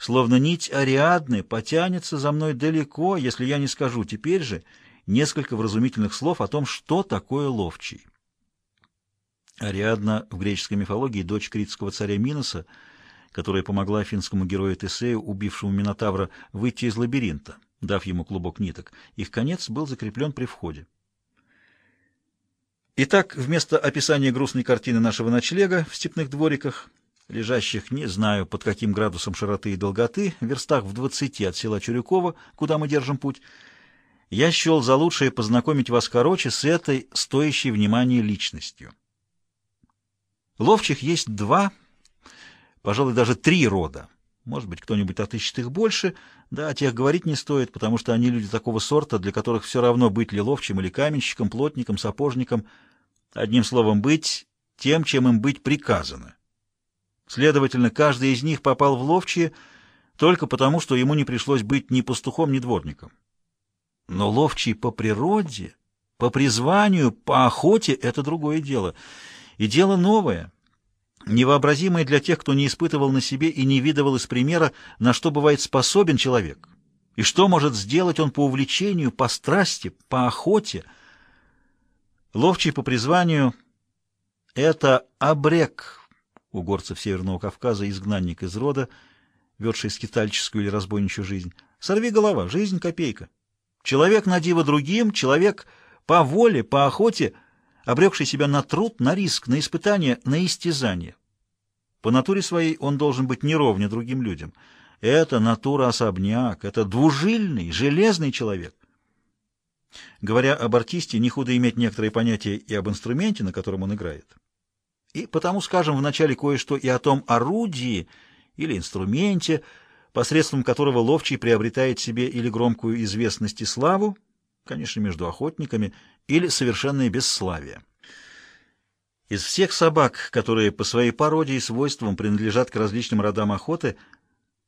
словно нить Ариадны потянется за мной далеко, если я не скажу теперь же несколько вразумительных слов о том, что такое ловчий. Ариадна в греческой мифологии дочь критского царя Миноса, которая помогла финскому герою Тесею, убившему Минотавра, выйти из лабиринта, дав ему клубок ниток. Их конец был закреплен при входе. Итак, вместо описания грустной картины нашего ночлега в степных двориках, лежащих не знаю под каким градусом широты и долготы, в верстах в двадцати от села Чурюкова, куда мы держим путь, я счел за лучшее познакомить вас короче с этой стоящей внимания личностью. Ловчих есть два, пожалуй, даже три рода. Может быть, кто-нибудь отыщет их больше, да, о тех говорить не стоит, потому что они люди такого сорта, для которых все равно быть ли ловчим или каменщиком, плотником, сапожником, одним словом, быть тем, чем им быть приказано. Следовательно, каждый из них попал в ловчие только потому, что ему не пришлось быть ни пастухом, ни дворником. Но ловчий по природе, по призванию, по охоте — это другое дело — и дело новое, невообразимое для тех, кто не испытывал на себе и не видывал из примера, на что бывает способен человек, и что может сделать он по увлечению, по страсти, по охоте. Ловчий по призванию — это обрек у горцев Северного Кавказа, изгнанник из рода, ведший скитальческую или разбойничью жизнь. Сорви голова, жизнь — копейка. Человек на диво другим, человек по воле, по охоте — обрекший себя на труд, на риск, на испытание, на истязание. По натуре своей он должен быть неровне другим людям. Это натура-особняк, это двужильный, железный человек. Говоря об артисте, не худо иметь некоторые понятия и об инструменте, на котором он играет. И потому скажем вначале кое-что и о том орудии или инструменте, посредством которого ловчий приобретает себе или громкую известность и славу, конечно, между охотниками, или совершенное бесславие. Из всех собак, которые по своей породе и свойствам принадлежат к различным родам охоты,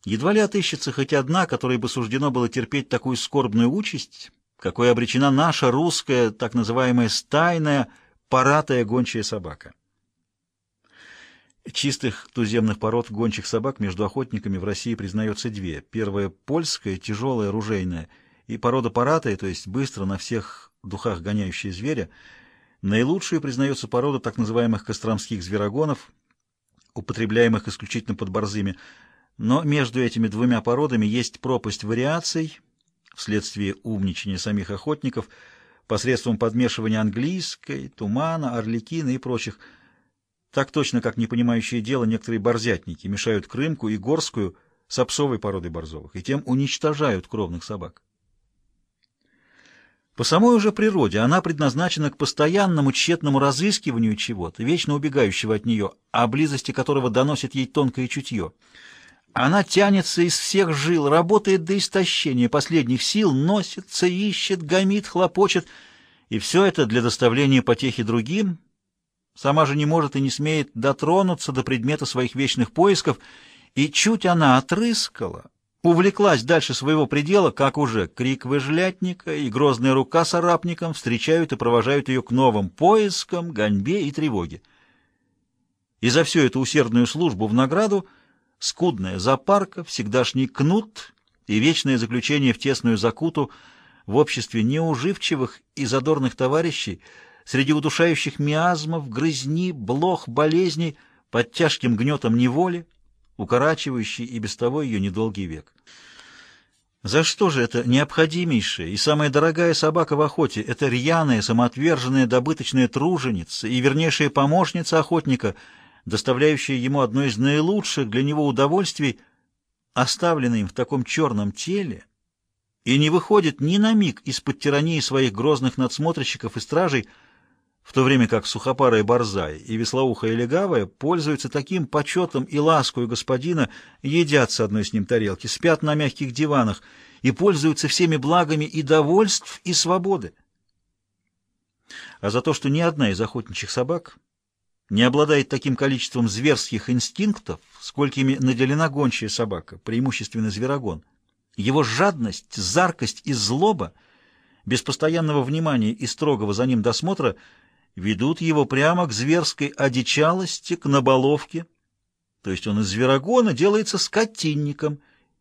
едва ли отыщется хоть одна, которой бы суждено было терпеть такую скорбную участь, какой обречена наша русская, так называемая стайная, паратая гончая собака. Чистых туземных пород гончих собак между охотниками в России признается две. Первая — польская, тяжелая, ружейная, и порода паратая, то есть быстро на всех духах гоняющие зверя, наилучшей признается порода так называемых костромских зверогонов, употребляемых исключительно под борзыми, но между этими двумя породами есть пропасть вариаций вследствие умничания самих охотников посредством подмешивания английской, тумана, орликина и прочих. Так точно, как не понимающие дело некоторые борзятники мешают крымку и горскую с обсовой породой борзовых, и тем уничтожают кровных собак. По самой уже природе она предназначена к постоянному тщетному разыскиванию чего-то, вечно убегающего от нее, о близости которого доносит ей тонкое чутье. Она тянется из всех жил, работает до истощения последних сил, носится, ищет, гомит, хлопочет, и все это для доставления потехи другим. Сама же не может и не смеет дотронуться до предмета своих вечных поисков, и чуть она отрыскала, увлеклась дальше своего предела, как уже крик выжлятника и грозная рука с арапником встречают и провожают ее к новым поискам, гоньбе и тревоге. И за всю эту усердную службу в награду скудная запарка, всегдашний кнут и вечное заключение в тесную закуту в обществе неуживчивых и задорных товарищей, среди удушающих миазмов, грызни, блох, болезней, под тяжким гнетом неволи, укорачивающий и без того ее недолгий век. За что же это необходимейшая и самая дорогая собака в охоте, это рьяная, самоотверженная добыточная труженица и вернейшая помощница охотника, доставляющая ему одно из наилучших для него удовольствий, оставленная им в таком черном теле, и не выходит ни на миг из-под тирании своих грозных надсмотрщиков и стражей, в то время как сухопарая борзая и веслоухая легавая пользуются таким почетом и ласкою господина, едят с одной с ним тарелки, спят на мягких диванах и пользуются всеми благами и довольств, и свободы. А за то, что ни одна из охотничьих собак не обладает таким количеством зверских инстинктов, сколькими наделена гончая собака, преимущественно зверогон, его жадность, заркость и злоба, без постоянного внимания и строгого за ним досмотра – ведут его прямо к зверской одичалости, к наболовке, то есть он из зверогона делается скотинником —